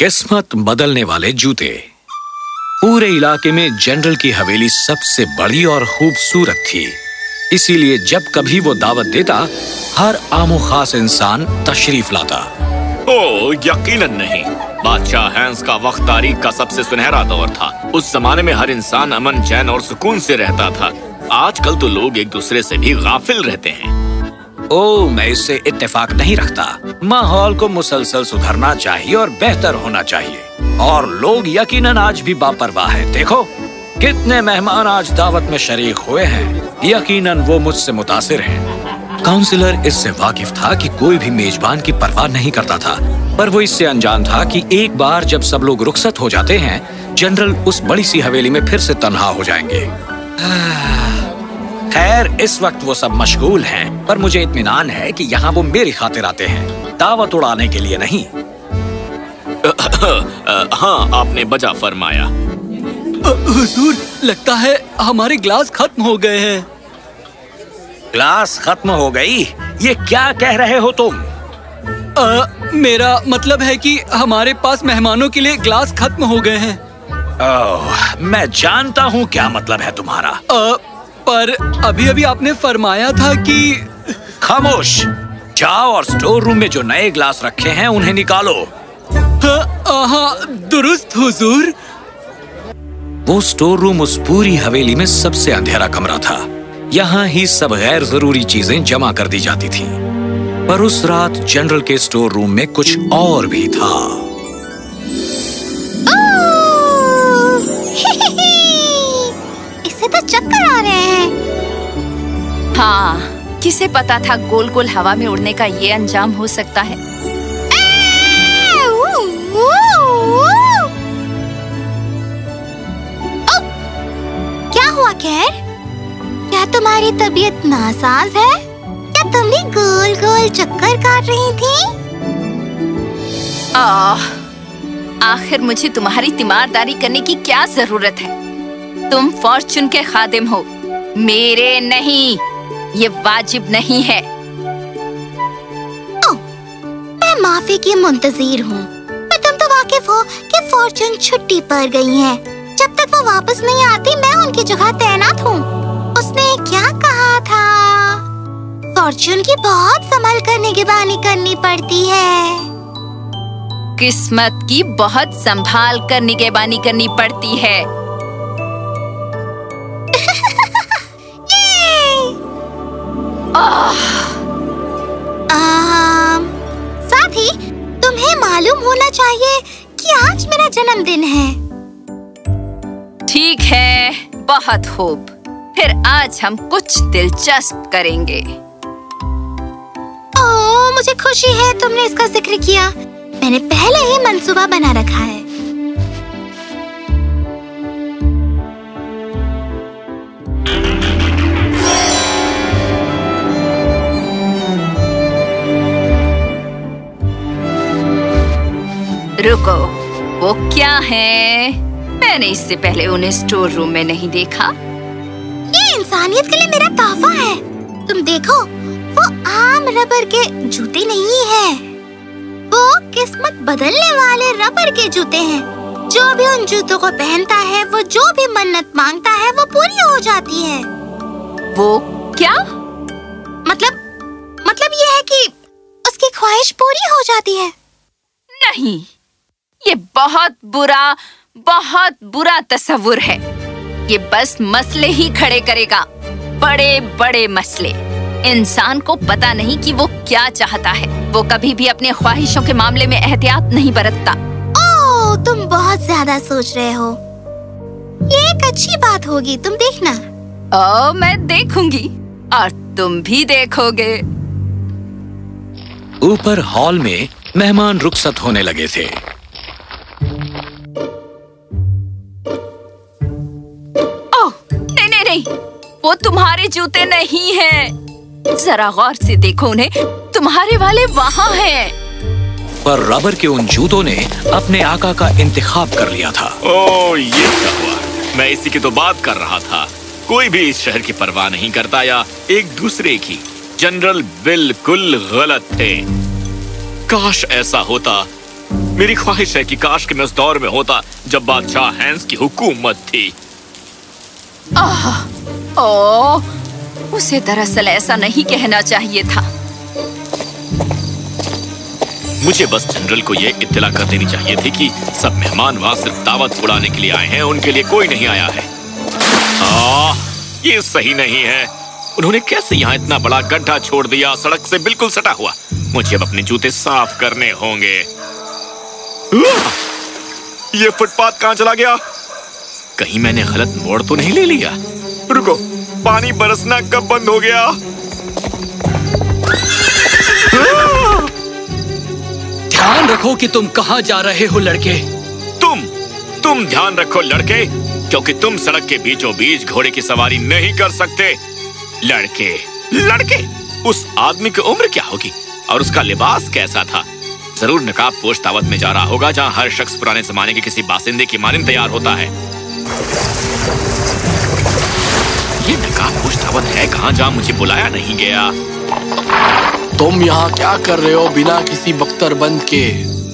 किस्मत बदलने वाले जूते। पूरे इलाके में जनरल की हवेली सबसे बड़ी और खूबसूरत थी। इसीलिए जब कभी वो दावत देता, हर आमो खास इंसान तशरीफ़ लाता। ओ, यकीनन नहीं। बादशाह हैंस का वक्त तारीख का सबसे सुनहरा दौर था। उस जमाने में हर इंसान अमन, चैन और सुकून से रहता था। आजकल तो लोग एक दूसरे से भी गाफिल रहते हैं। ओ मैं इससे इत्तेफाक नहीं रखता। माहौल को मुसलसल सुधरना चाहिए और बेहतर होना चाहिए। और लोग यकीनन आज भी बापरवाह हैं। देखो, कितने मेहमान आज दावत में शरीक हुए हैं। यकीनन वो मुझसे मुतासिर हैं। काउंसिलर इससे वाकिफ था कि कोई भी मेजबान की परवाह नहीं करता था। पर वो इससे अनजान था कि एक बार जब सब लोग रुखसत हो जाते हैं, जनरल उस बड़ी सी हवेली में फिर से तनहा हो जाएँगे। खैर इस वक्त वो सब मशगूल हैं, पर मुझे इत्मीनान है कि यहाँ वो मेरी खातिर आते हैं। दावत उड़ाने के लिए नहीं। हाँ आपने बजा फरमाया। हुजूर लगता है हमारे ग्लास खत्म हो गए हैं। ग्लास खत्म हो गई? ये क्या कह रहे हो तुम? आ, मेरा मतलब है कि हमारे पास मेहमानों के लिए ग्लास खत्म हो गए हैं। ओह, मैं जानता हूँ क्या मतलब है तुम्हारा। आ, पर अभी अभी आपने फरमाया था कि खामोश। जाओ और स्टोर रूम में जो नए ग्लास रखे हैं उन्हें निकालो। हाँ, हाँ दुरुस्त हुजूर। वो स्टोर रूम उस पूरी हवेली में सबसे अंधेरा कमरा था। यहाँ ही सब गैर ज़रूरी चीज़ें जमा कर दी जाती थी। पर उस रात जनरल के स्टोर रूम में कुछ और भी था। हैं। किसे पता था गोल गोल हवा में उड़ने का ये अंजाम हो सकता है? क्या हुआ कैर क्या तुम्हारी तबीयत नासाज है? क्या तुम भी गोल गोल चक्कर काट रही थी? आखिर मुझे तुम्हारी तीमारदारी करने की क्या ज़रूरत है? तुम फॉर्चून के खादिम हो। मेरे नहीं। ये वाजिब नहीं है। ओ, मैं माफ़ी की मुंतजीर हूँ। पर तुम तो वाकिफ हो कि फॉर्चून छुट्टी पर गई है। जब तक वो वापस नहीं आती मैं उनकी जगह तैनात हूँ। उसने क्या कहा था? फॉर्चून की बहुत संभल कर निगरानी करनी पड़ती है। किस्मत की बहुत संभाल कर निगहबानी करनी पड़ती है। साथ ही तुम्हें मालूम होना चाहिए कि आज मेरा जन्मदिन है। ठीक है बहुत खूब। फिर आज हम कुछ दिलचस्प करेंगे। ओह मुझे खुशी है तुमने इसका ज़िक्र किया। मैंने पहले ही मंसूबा बना रखा है। रुको वो क्या है? मैंने इससे पहले उन्हें स्टोर रूम में नहीं देखा। ये इंसानियत के लिए मेरा तोहफा है। तुम देखो वो आम रबर के जूते नहीं है। वो किस्मत बदलने वाले रबर के जूते हैं। जो भी उन जूतों को पहनता है वो जो भी मन्नत माँगता है वो पूरी हो जाती है। वो क्या? मतलब मतलब ये है कि उसकी ख्वाहिश पूरी हो जाती है। नहीं। ये बहुत बुरा बहुत बुरा तस्वुर है। ये बस मसले ही खड़े करेगा। बड़े बड़े मसले। इंसान को पता नहीं कि वो क्या चाहता है। वो कभी भी अपने ख्वाहिशों के मामले में एहतियात नहीं बरतता। ओह तुम बहुत ज़्यादा सोच रहे हो। ये एक अच्छी बात होगी तुम देखना। ओ मैं देखूँगी। और तुम भी देखोगे। ऊपर हॉल में मेहमान रुखसत होने लगे थे। नहीं वो तुम्हारे जूते नहीं हैं। जरा गौर से देखो उन्हें तुम्हारे वाले वहाँ हैं। पर रबर के उन जूतों ने अपने आका का इंतखाब कर लिया था। ओ ये क्या हुआ? मैं इसी की तो बात कर रहा था। कोई भी इस शहर की परवाह नहीं करता या एक दूसरे की। जनरल बिल्कुल गलत थे। काश ऐसा होता। मेरी ख्वाहिश है कि काश कि मैं उस दौर में होता जब बादशाह हैंस की हुकूमत थी। ओ, उसे दरअसल ऐसा नहीं कहना चाहिए था। मुझे बस जनरल को ये इत्तला कर देनी चाहिए थी कि सब मेहमान वहाँ सिर्फ़ दावत उड़ाने के लिए आए हैं उनके लिए कोई नहीं आया है। आ, ये सही नहीं है। उन्होंने कैसे यहाँ इतना बड़ा गड्ढा छोड़ दिया सड़क से बिल्कुल सटा हुआ? मुझे अब अपने जूते साफ़ करने होंगे। ये फुटपाथ कहाँ चला गया? कहीं मैंने गलत मोड़ तो नहीं ले लिया। रुको पानी बरसना कब बंद हो गया? ध्यान रखो कि तुम कहाँ जा रहे हो लड़के। तुम तुम ध्यान रखो लड़के क्योंकि तुम सड़क के बीचों बीच घोड़े की सवारी नहीं कर सकते। लड़के लड़के उस आदमी की उम्र क्या होगी? और उसका लिबास कैसा था? ज़रूर नकाब पोश दावत में जा रहा होगा जहाँ हर शख्स पुराने जमाने के किसी बासिंदे की मानिंद तैयार होता है। ये नकाब पोश दावत है कहाँ जहाँ मुझे बुलाया नहीं गया। तुम यहाँ क्या कर रहे हो बिना किसी बख्तर बंद के?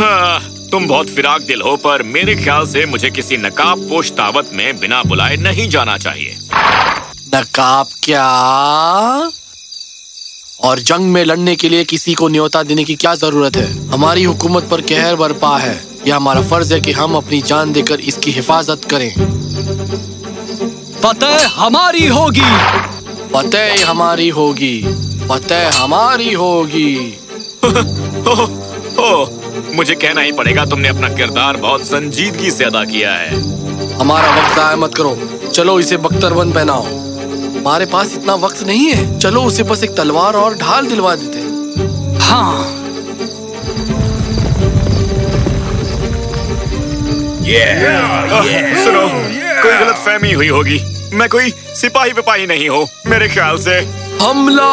हाँ, तुम बहुत फिराक दिल हो पर मेरे ख्याल से मुझे किसी नकाब पोश दावत में बिना बुलाए नहीं जाना चाहिए। नकाब क्या? और जंग में लड़ने के लिए किसी को न्योता देने की क्या ज़रूरत है? हमारी हुकूमत पर कहर बरपा है। यह हमारा फ़र्ज़ है कि हम अपनी जान देकर इसकी हिफाजत करें। फतेह हमारी होगी। फतेह हमारी होगी। फतेह हमारी होगी। ओह, ओह, मुझे कहना ही पड़ेगा तुमने अपना किरदार बहुत संजीदगी से अदा किया है। हमारा वक्त जाया मत करो। चलो इसे बख्तरबंद पहनाओ। हमारे पास इतना वक्त नहीं है। चलो उसे बस एक तलवार और ढाल दिलवा देते हैं। हाँ सुनो कोई गलत फहमी हुई होगी। मैं कोई सिपाही विपाही नहीं हूँ मेरे ख्याल से। हमला।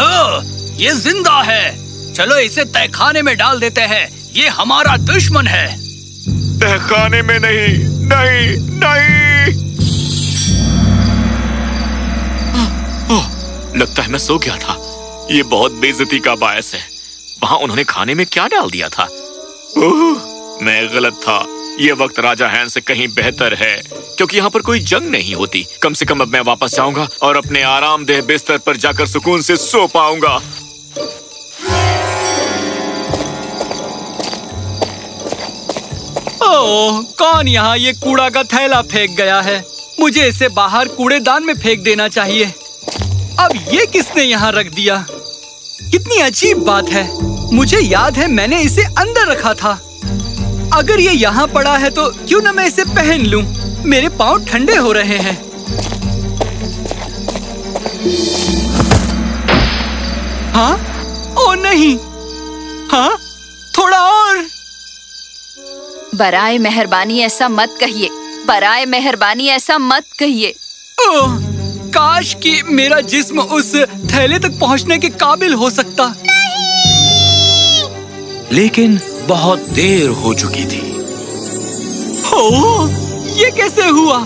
ओ, ये ज़िंदा है। चलो इसे तहखाने में डाल देते हैं। ये हमारा दुश्मन है। तहखाने में नहीं नहीं नहीं। लगता है मैं सो गया था। ये बहुत बेइज्जती का बायस है। वहाँ उन्होंने खाने में क्या डाल दिया था? ओह, मैं गलत था। ये वक्त राजा हैन से कहीं बेहतर है क्योंकि यहाँ पर कोई जंग नहीं होती। कम से कम अब मैं वापस जाऊँगा और अपने आरामदेह बिस्तर पर जाकर सुकून से सो पाऊँगा। ओह कौन यहाँ ये कूड़ा का थैला फेंक गया है? मुझे इसे बाहर कूड़ेदान में फेंक देना चाहिए। अब ये किसने यहाँ रख दिया? कितनी अजीब बात है। मुझे याद है मैंने इसे अंदर रखा था। अगर ये यहाँ पड़ा है तो क्यों ना मैं इसे पहन लूँ? मेरे पाँव ठंडे हो रहे हैं। हाँ? ओ नहीं। हाँ? थोड़ा और। बराए मेहरबानी ऐसा मत कहिए। बराए मेहरबानी ऐसा मत कहिए। ओह, काश कि मेरा जिस्म उस थैले तक पहुँचने के काबिल हो सकता। लेकिन बहुत देर हो चुकी थी। हो ये कैसे हुआ?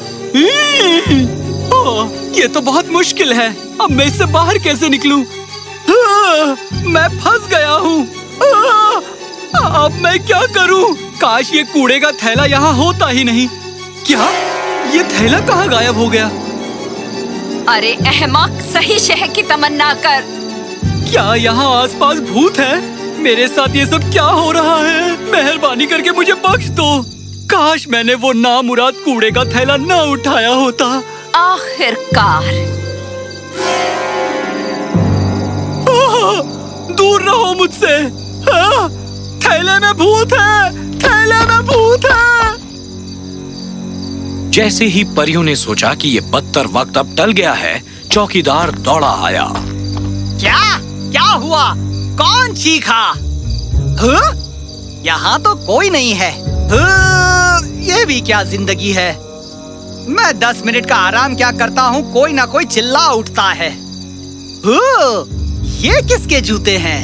ओह, ये तो बहुत मुश्किल है। अब मैं इससे बाहर कैसे निकलूं? मैं फंस गया हूँ। अब मैं क्या करूँ? काश ये कूड़े का थैला यहाँ होता ही नहीं। क्या? ये थैला कहाँ गायब हो गया? अरे अहमक सही शहर की तमन्ना कर। क्या यहाँ आसपास भूत है? मेरे साथ ये सब क्या हो रहा है? मेहरबानी करके मुझे बख्श दो। काश मैंने वो नामुराद कूड़े का थैला न उठाया होता। आखिरकार। दूर रहो मुझसे। थैले में भूत है थैले में भूत है। जैसे ही परियों ने सोचा कि ये बदतर वक्त अब टल गया है चौकीदार दौड़ा आया। क्या? क्या हुआ? कौन चीखा? यहाँ तो कोई नहीं है। ये भी क्या ज़िंदगी है? मैं दस मिनट का आराम क्या करता हूँ कोई ना कोई चिल्ला उठता है। हाँ, ये किसके जूते हैं?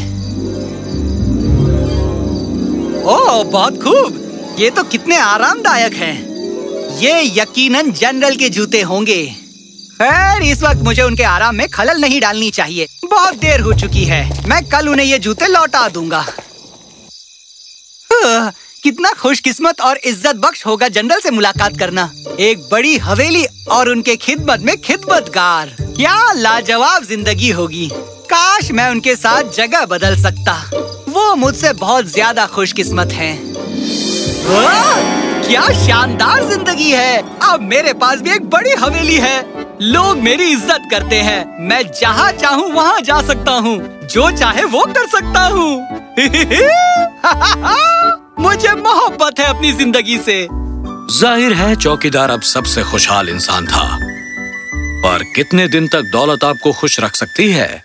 ओह बहुत खूब। ये तो कितने आरामदायक हैं। ये यकीनन जनरल के जूते होंगे। खैर इस वक्त मुझे उनके आराम में खलल नहीं डालनी चाहिए। बहुत देर हो चुकी है। मैं कल उन्हें ये जूते लौटा दूँगा। हाँ, कितना खुशकिस्मत और इज़्ज़त बख्श होगा जनरल से मुलाकात करना। एक बड़ी हवेली और उनके खिदमत में खिदमतगार। क्या लाजवाब ज़िंदगी होगी। काश मैं उनके साथ जगह बदल सकता। वो मुझसे बहुत ज़्यादा खुशकिस्मत हैं। क्या शानदार ज़िंदगी है। अब मेरे पास भी एक बड़ी हवेली है। लोग मेरी इज़्ज़त करते हैं। मैं जहाँ चाहूँ वहाँ जा सकता हूँ। जो चाहे वो कर सकता हूँ। मुझे मोहब्बत है अपनी ज़िंदगी से। ज़ाहिर है चौकीदार अब सबसे खुशहाल इंसान था। पर कितने दिन तक दौलत आपको खुश रख सकती है?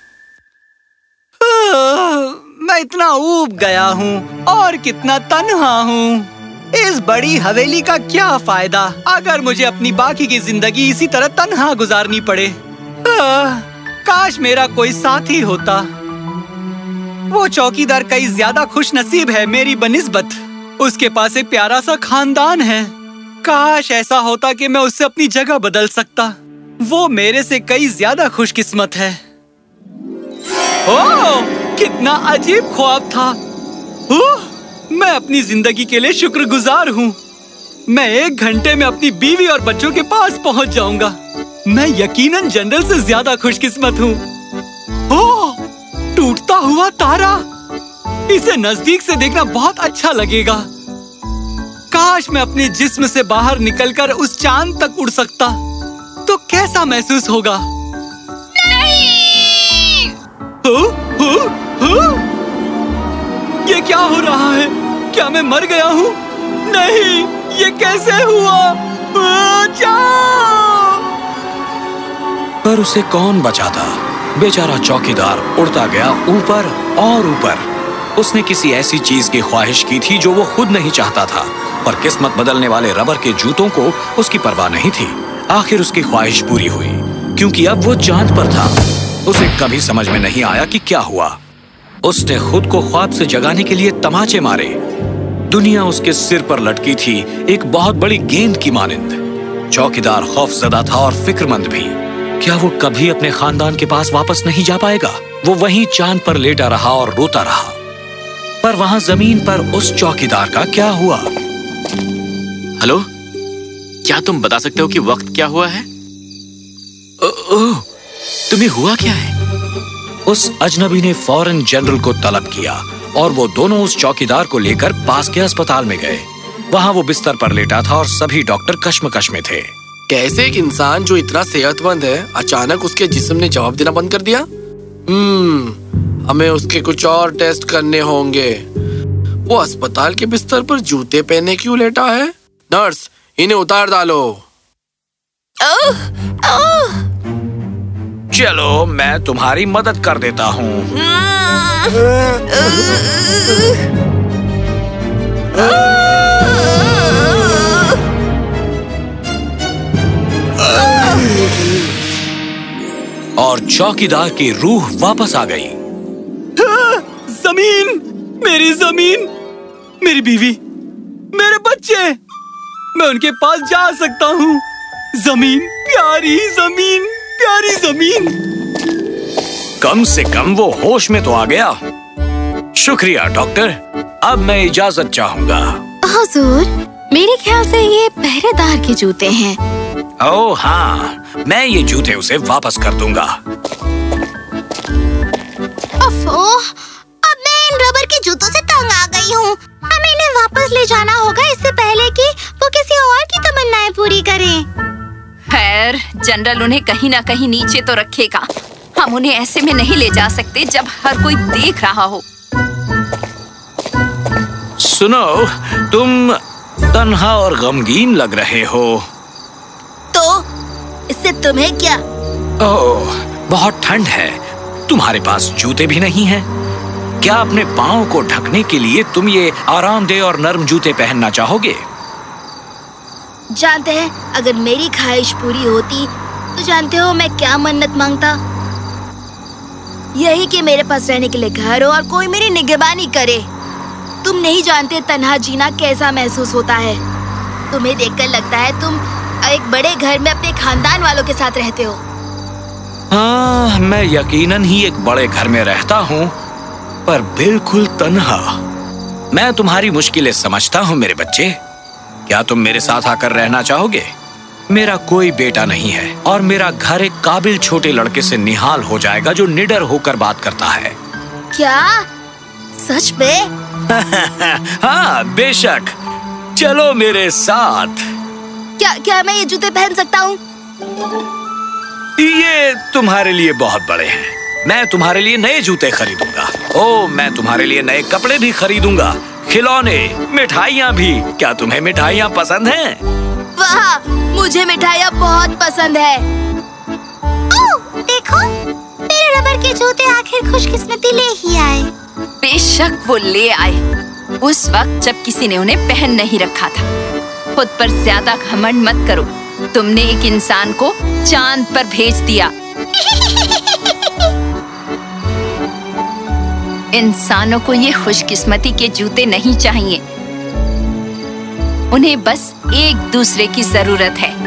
मैं इतना ऊब गया हूँ और कितना तन्हा हूँ। इस बड़ी हवेली का क्या फ़ायदा? अगर मुझे अपनी बाकी की ज़िंदगी इसी तरह तन्हा गुजारनी पड़े। आ, काश मेरा कोई साथी होता। वो चौकीदार कई ज़्यादा खुश नसीब है मेरी बनिस्बत। उसके पास एक प्यारा सा खानदान है। काश ऐसा होता कि मैं उससे अपनी जगह बदल सकता। वो मेरे से कई ज़्यादा खुशकिस्मत है। ओह, कितना अजीब ख्वाब था। ओह, मैं अपनी ज़िंदगी के लिए शुक्रगुजार हूँ। मैं एक घंटे में अपनी बीवी और बच्चों के पास पहुँच जाऊँगा। मैं यकीनन जनरल से ज़्यादा खुशकिस्मत हूँ। टूटता हुआ तारा! इसे नज़दीक से देखना बहुत अच्छा लगेगा। काश मैं अपने जिस्म से बाहर निकलकर उस चाँद तक उड़ सकता। तो कैसा महसूस होगा? नहीं! हो, हो, हो? ये क्या हो रहा है? क्या मैं मर गया हूँ? नहीं, ये कैसे हुआ? पर उसे कौन बचाता? बेचारा चौकीदार उड़ता गया ऊपर और ऊपर। उसने किसी ऐसी चीज़ की ख्वाहिश की थी जो वो खुद नहीं चाहता था, पर किस्मत बदलने वाले रबर के जूतों को उसकी परवाह नहीं थी। आखिर उसकी ख्वाहिश पूरी हुई, क्योंकि अब वो चाँद पर था। उसे कभी समझ में नहीं आया कि क्या हुआ। उसने खुद को ख्वाब से जगाने के लिए तमाचे मारे। दुनिया उसके सिर पर लटकी थी एक बहुत बड़ी गेंद की मानिंद। चौकीदार खौफजदा था और फिक्रमंद भी। क्या वो कभी अपने खानदान के पास वापस नहीं जा पाएगा? वो वहीं चाँद पर लेटा रहा और रोता रहा। पर वहाँ ज़मीन पर उस चौकीदार का क्या हुआ? हेलो? क्या तुम बता सकते हो कि वक्त क्या हुआ है? ओ, ओ, तुम्हें हुआ क्या है? उस अजनबी ने फ़ौरन जनरल को तलब किया और वो दोनों उस चौकीदार को लेकर पास के अस्पताल में गए। वहाँ वो बिस्तर पर लेटा था और सभी डॉक्टर कश्मकश में थे। कैसे एक इंसान जो इतना सेहतमंद है अचानक उसके जिस्म ने जवाब देना बंद कर दिया? हम्म हमें उसके कुछ और टेस्ट करने होंगे। वो अस्पताल के बिस्तर पर जूते पहने क्यों लेटा है? नर्स इन्हें उतार डालो। ओह, ओह, चलो, मैं तुम्हारी मदद कर देता हूँ। और चौकीदार की रूह वापस आ गई। ज़मीन, मेरी ज़मीन, मेरी बीवी, मेरे बच्चे, मैं उनके पास जा सकता हूँ। ज़मीन, प्यारी ज़मीन। प्यारी ज़मीन। कम से कम वो होश में तो आ गया। शुक्रिया डॉक्टर। अब मैं इजाज़त चाहूँगा। हजूर मेरे ख्याल से ये पहरेदार के जूते हैं। ओ हाँ। मैं ये जूते उसे वापस कर दूँगा। अफो, अब मैं इन रबर के जूतों से तंग आ गई हूँ। हमें इन्हें वापस ले जाना होगा इससे पहले कि वो किसी और की तमन्नाएँ पूरी करें। खैर जनरल उन्हें कहीं ना कहीं नीचे तो रखेगा। हम उन्हें ऐसे में नहीं ले जा सकते जब हर कोई देख रहा हो। सुनो तुम तन्हा और गमगीन लग रहे हो। तो इससे तुम्हें क्या? ओह बहुत ठंड है। तुम्हारे पास जूते भी नहीं हैं। क्या अपने पाँव को ढकने के लिए तुम ये आरामदेह और नरम जूते पहनना चाहोगे? जानते हैं, अगर मेरी ख्वाहिश पूरी होती तो जानते हो मैं क्या मन्नत माँगता? यही कि मेरे पास रहने के लिए घर हो और कोई मेरी निगरानी करे। तुम नहीं जानते तन्हा जीना कैसा महसूस होता है। तुम्हें देखकर लगता है तुम एक बड़े घर में अपने खानदान वालों के साथ रहते हो। हाँ मैं यकीनन ही एक बड़े घर में रहता हूँ, पर बिल्कुल तन्हा। मैं तुम्हारी मुश्किलें समझता हूँ मेरे बच्चे। क्या तुम मेरे साथ आकर रहना चाहोगे? मेरा कोई बेटा नहीं है और मेरा घर एक काबिल छोटे लड़के से निहाल हो जाएगा जो निडर होकर बात करता है। क्या? सच में? हाँ बेशक। चलो मेरे साथ। क्या क्या मैं ये जूते पहन सकता हूँ? ये तुम्हारे लिए बहुत बड़े हैं। मैं तुम्हारे लिए नए जूते खरीदूँगा। ओ मैं तुम्हारे लिए नए कपड़े भी खरीदूँगा। खिलौने मिठाइयाँ भी। क्या तुम्हें मिठाइयाँ पसंद हैं? वाह मुझे मिठाइयाँ बहुत पसंद है। ओ, देखो मेरे रबर के जूते आखिर खुशकिस्मती ले ही आए। बेशक वो ले आए। उस वक्त जब किसी ने उन्हें पहन नहीं रखा था। खुद पर ज़्यादा घमंड मत करो। तुमने एक इंसान को चाँद पर भेज दिया। इंसानों को ये खुशकिस्मती के जूते नहीं चाहिए। उन्हें बस एक दूसरे की ज़रूरत है।